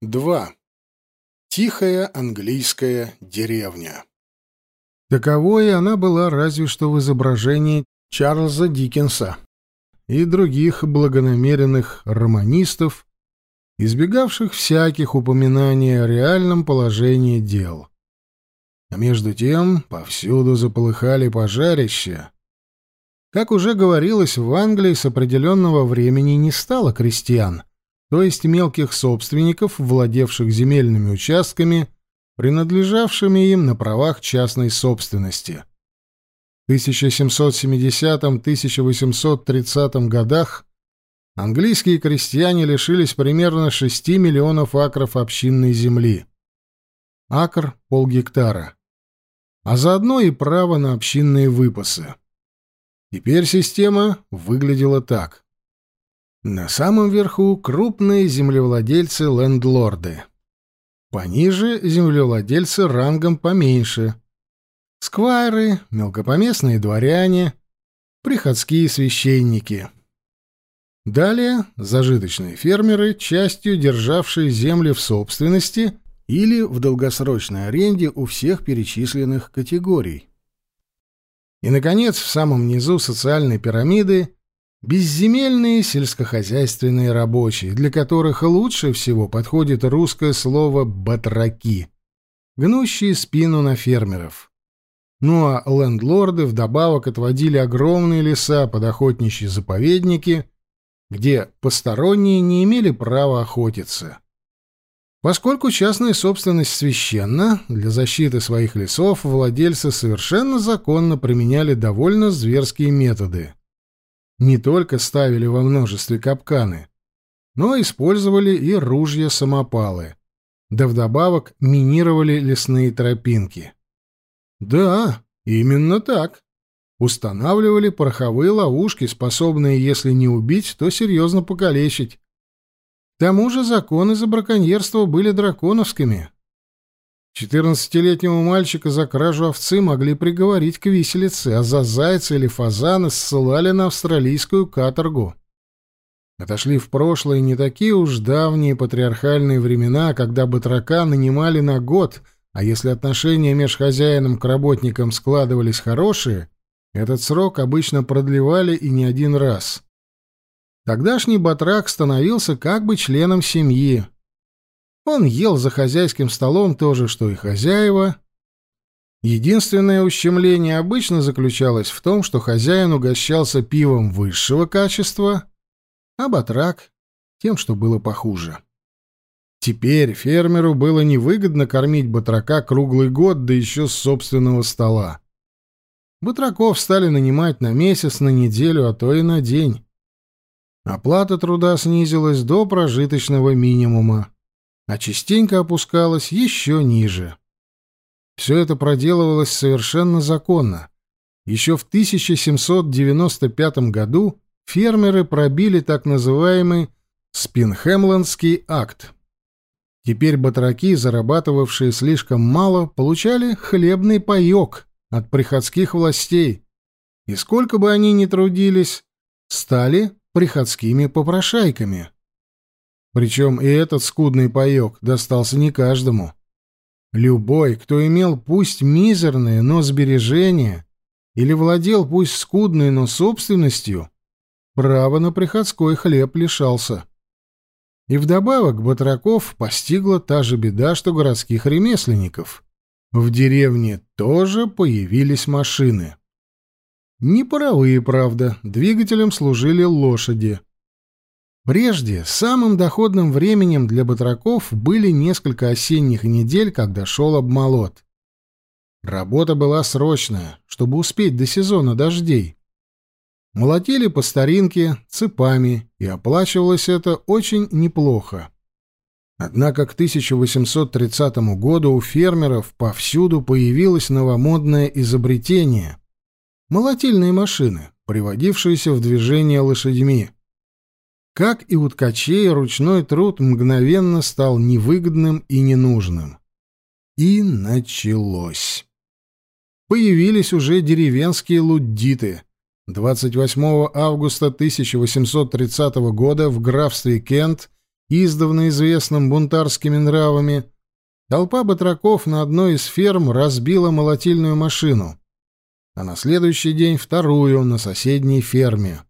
2. Тихая английская деревня. Таковой она была разве что в изображении Чарльза Диккенса и других благонамеренных романистов, избегавших всяких упоминаний о реальном положении дел. А между тем повсюду заполыхали пожарища. Как уже говорилось, в Англии с определенного времени не стало крестьян, то есть мелких собственников, владевших земельными участками, принадлежавшими им на правах частной собственности. В 1770-1830 годах английские крестьяне лишились примерно 6 миллионов акров общинной земли. Акр — полгектара. А заодно и право на общинные выпасы. Теперь система выглядела так. На самом верху крупные землевладельцы-лендлорды. Пониже землевладельцы рангом поменьше. Сквайры, мелкопоместные дворяне, приходские священники. Далее зажиточные фермеры, частью державшие земли в собственности или в долгосрочной аренде у всех перечисленных категорий. И, наконец, в самом низу социальной пирамиды безземельные сельскохозяйственные рабочие, для которых лучше всего подходит русское слово «батраки», гнущие спину на фермеров. Ну а лендлорды вдобавок отводили огромные леса под охотничьи заповедники, где посторонние не имели права охотиться. Поскольку частная собственность священна, для защиты своих лесов владельцы совершенно законно применяли довольно зверские методы. Не только ставили во множестве капканы, но использовали и ружья-самопалы, да вдобавок минировали лесные тропинки. Да, именно так. Устанавливали пороховые ловушки, способные, если не убить, то серьезно покалечить. К тому же законы за браконьерство были драконовскими. Четырнадцатилетнего мальчика за кражу овцы могли приговорить к виселице, а за зайца или фазана ссылали на австралийскую каторгу. Отошли в прошлое не такие уж давние патриархальные времена, когда батрака нанимали на год, а если отношения между хозяином к работникам складывались хорошие, этот срок обычно продлевали и не один раз. Тогдашний батрак становился как бы членом семьи. Он ел за хозяйским столом то же, что и хозяева. Единственное ущемление обычно заключалось в том, что хозяин угощался пивом высшего качества, а батрак — тем, что было похуже. Теперь фермеру было невыгодно кормить батрака круглый год, да еще с собственного стола. Батраков стали нанимать на месяц, на неделю, а то и на день. Оплата труда снизилась до прожиточного минимума, а частенько опускалась еще ниже. Все это проделывалось совершенно законно. Еще в 1795 году фермеры пробили так называемый Спинхемландский акт. Теперь батраки, зарабатывавшие слишком мало, получали хлебный паек от приходских властей, и сколько бы они ни трудились, стали приходскими попрошайками. Причем и этот скудный паек достался не каждому. Любой, кто имел пусть мизерные, но сбережения, или владел пусть скудной, но собственностью, право на приходской хлеб лишался. И вдобавок батраков постигла та же беда, что городских ремесленников. В деревне тоже появились машины. Не паровые, правда, двигателем служили лошади. Прежде самым доходным временем для батраков были несколько осенних недель, когда шел обмолот. Работа была срочная, чтобы успеть до сезона дождей. Молотили по старинке, цепами, и оплачивалось это очень неплохо. Однако к 1830 году у фермеров повсюду появилось новомодное изобретение молотильные машины, приводившиеся в движение лошадьми. Как и у ткачей, ручной труд мгновенно стал невыгодным и ненужным. И началось. Появились уже деревенские луддиты. 28 августа 1830 года в графстве Кент издавна известным бунтарскими нравами, толпа батраков на одной из ферм разбила молотильную машину, а на следующий день вторую на соседней ферме.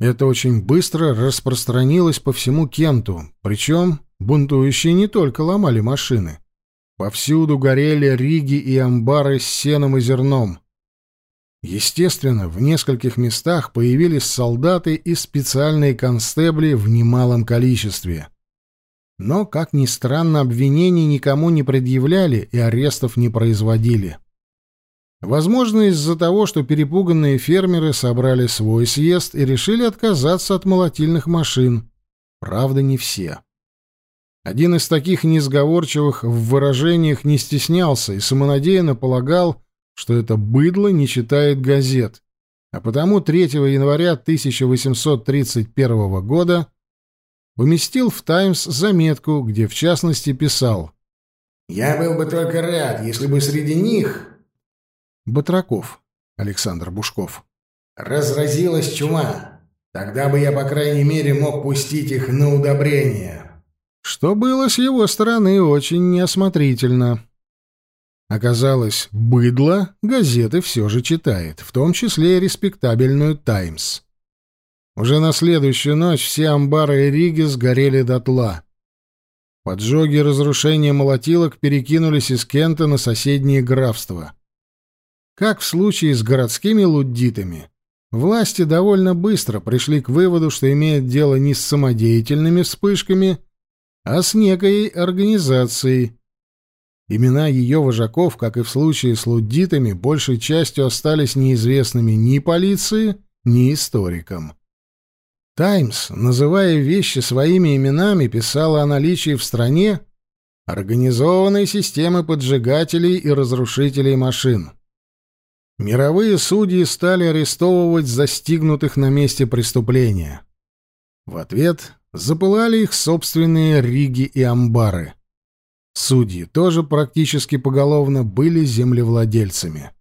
Это очень быстро распространилось по всему Кенту, причем бунтующие не только ломали машины. Повсюду горели риги и амбары с сеном и зерном. Естественно, в нескольких местах появились солдаты и специальные констебли в немалом количестве. Но, как ни странно, обвинений никому не предъявляли и арестов не производили. Возможно, из-за того, что перепуганные фермеры собрали свой съезд и решили отказаться от молотильных машин. Правда, не все. Один из таких несговорчивых в выражениях не стеснялся и самонадеянно полагал, что это быдло не читает газет, а потому 3 января 1831 года поместил в «Таймс» заметку, где в частности писал «Я был бы только рад, если бы среди них Батраков Александр Бушков. «Разразилась чума. Тогда бы я, по крайней мере, мог пустить их на удобрение». Что было с его стороны очень неосмотрительно. Оказалось, быдло газеты все же читает, в том числе и респектабельную «Таймс». Уже на следующую ночь все амбары и риги сгорели дотла. Поджоги и разрушения молотилок перекинулись из Кента на соседние графства. Как в случае с городскими луддитами, власти довольно быстро пришли к выводу, что имеют дело не с самодеятельными вспышками, а с некой организацией. Имена ее вожаков, как и в случае с луддитами, большей частью остались неизвестными ни полиции, ни историкам. «Таймс», называя вещи своими именами, писала о наличии в стране организованной системы поджигателей и разрушителей машин. Мировые судьи стали арестовывать застигнутых на месте преступления. В ответ запылали их собственные риги и амбары. Судьи тоже практически поголовно были землевладельцами.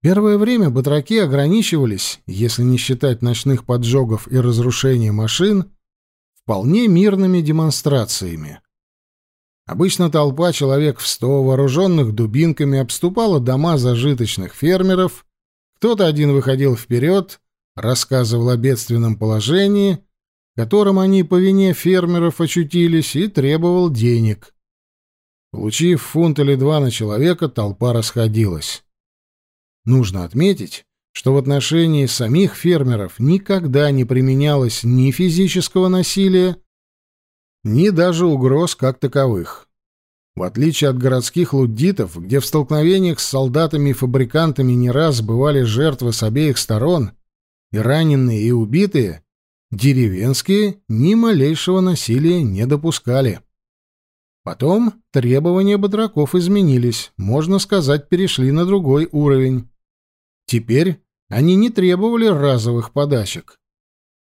Первое время батраки ограничивались, если не считать ночных поджогов и разрушения машин, вполне мирными демонстрациями. Обычно толпа человек в сто, вооруженных дубинками, обступала дома зажиточных фермеров, кто-то один выходил вперед, рассказывал о бедственном положении, в котором они по вине фермеров очутились, и требовал денег. Получив фунт или два на человека, толпа расходилась. Нужно отметить, что в отношении самих фермеров никогда не применялось ни физического насилия, ни даже угроз как таковых. В отличие от городских луддитов, где в столкновениях с солдатами и фабрикантами не раз бывали жертвы с обеих сторон, и раненые, и убитые, деревенские ни малейшего насилия не допускали. Потом требования батраков изменились, можно сказать, перешли на другой уровень. Теперь они не требовали разовых подачек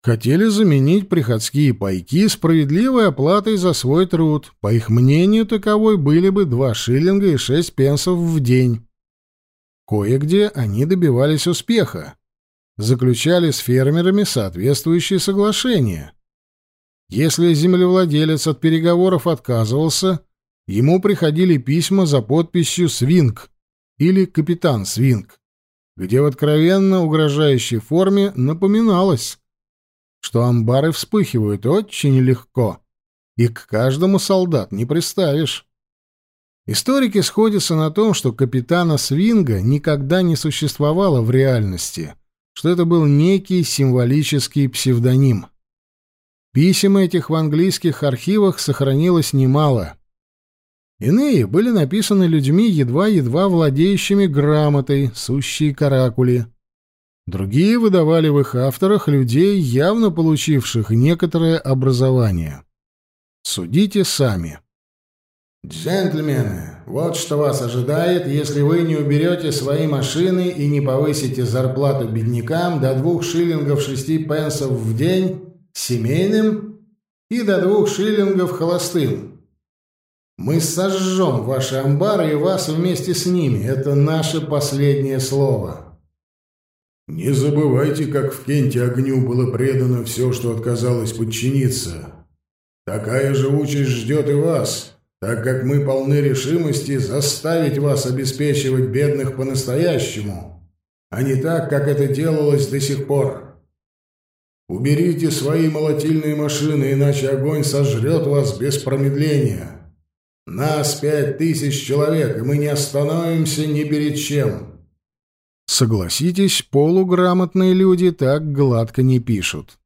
хотели заменить приходские пайки справедливой оплатой за свой труд. По их мнению, таковой были бы два шиллинга и шесть пенсов в день. Кое-где они добивались успеха. Заключали с фермерами соответствующие соглашения. Если землевладелец от переговоров отказывался, ему приходили письма за подписью «Свинг» или «Капитан Свинг», где в откровенно угрожающей форме напоминалось, что амбары вспыхивают очень легко, и к каждому солдат не приставишь. Историки сходятся на том, что капитана Свинга никогда не существовало в реальности, что это был некий символический псевдоним. Писем этих в английских архивах сохранилось немало. Иные были написаны людьми, едва-едва владеющими грамотой, сущие каракули. Другие выдавали в их авторах людей, явно получивших некоторое образование. Судите сами. «Джентльмены, вот что вас ожидает, если вы не уберете свои машины и не повысите зарплату беднякам до двух шиллингов шести пенсов в день семейным и до двух шиллингов холостым. Мы сожжем ваши амбары и вас вместе с ними. Это наше последнее слово». Не забывайте, как в Кенте огню было предано все, что отказалось подчиниться. такая же участь ждет и вас, так как мы полны решимости заставить вас обеспечивать бедных по-настоящему, а не так, как это делалось до сих пор. Уберите свои молотильные машины, иначе огонь сожрет вас без промедления. Нас пять тысяч человек, и мы не остановимся ни перед чем. Согласитесь, полуграмотные люди так гладко не пишут.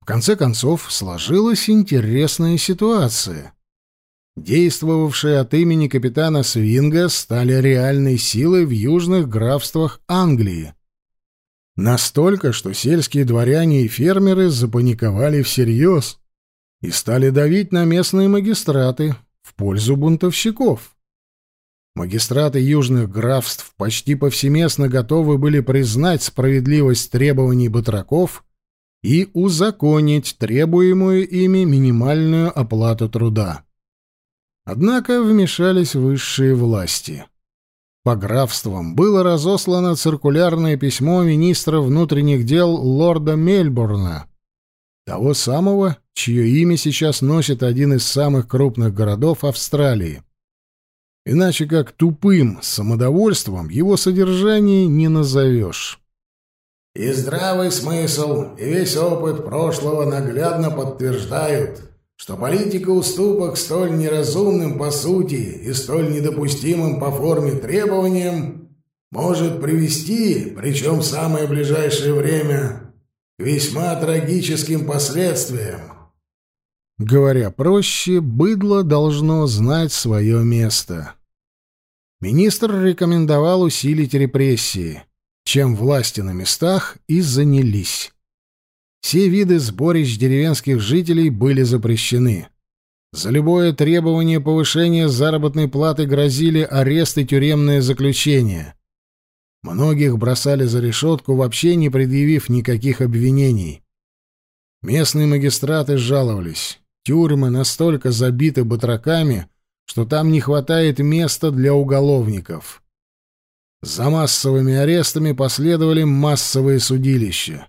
В конце концов, сложилась интересная ситуация. Действовавшие от имени капитана Свинга стали реальной силой в южных графствах Англии. Настолько, что сельские дворяне и фермеры запаниковали всерьез и стали давить на местные магистраты в пользу бунтовщиков. Магистраты южных графств почти повсеместно готовы были признать справедливость требований батраков и узаконить требуемую ими минимальную оплату труда. Однако вмешались высшие власти. По графствам было разослано циркулярное письмо министра внутренних дел лорда Мельбурна, того самого, чье имя сейчас носит один из самых крупных городов Австралии. Иначе как тупым самодовольством его содержание не назовешь. И здравый смысл, и весь опыт прошлого наглядно подтверждают, что политика уступок столь неразумным по сути и столь недопустимым по форме требованиям может привести, причем в самое ближайшее время, к весьма трагическим последствиям. Говоря проще, быдло должно знать свое место. Министр рекомендовал усилить репрессии, чем власти на местах и занялись. Все виды сборищ деревенских жителей были запрещены. За любое требование повышения заработной платы грозили арест и тюремное заключение. Многих бросали за решетку, вообще не предъявив никаких обвинений. Местные магистраты жаловались. Тюрьмы настолько забиты батраками, что там не хватает места для уголовников. За массовыми арестами последовали массовые судилища.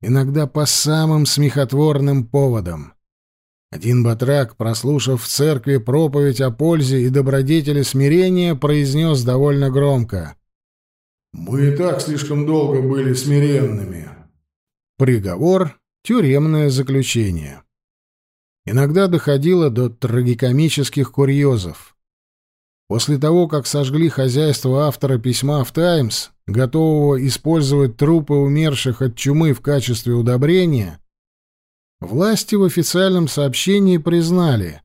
Иногда по самым смехотворным поводам. Один батрак, прослушав в церкви проповедь о пользе и добродетели смирения, произнес довольно громко. «Мы и так слишком долго были смиренными». Приговор — тюремное заключение иногда доходило до трагикомических курьезов. После того, как сожгли хозяйство автора письма в «Таймс», готового использовать трупы умерших от чумы в качестве удобрения, власти в официальном сообщении признали,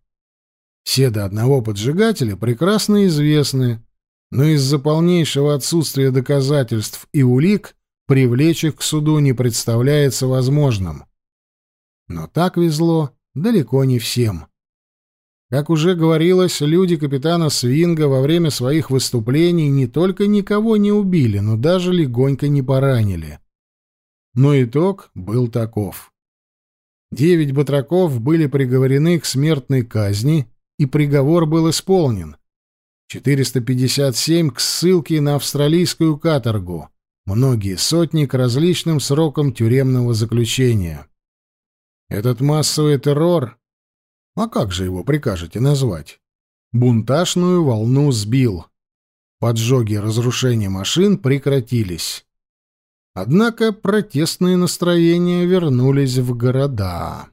все до одного поджигателя прекрасно известны, но из-за полнейшего отсутствия доказательств и улик привлечь их к суду не представляется возможным. Но так везло далеко не всем. Как уже говорилось, люди капитана Свинга во время своих выступлений не только никого не убили, но даже легонько не поранили. Но итог был таков. Девять батраков были приговорены к смертной казни, и приговор был исполнен. 457 к ссылке на австралийскую каторгу, многие сотни к различным срокам тюремного заключения. Этот массовый террор, а как же его прикажете назвать? Бунтажную волну сбил. Поджоги и разрушения машин прекратились. Однако протестные настроения вернулись в города.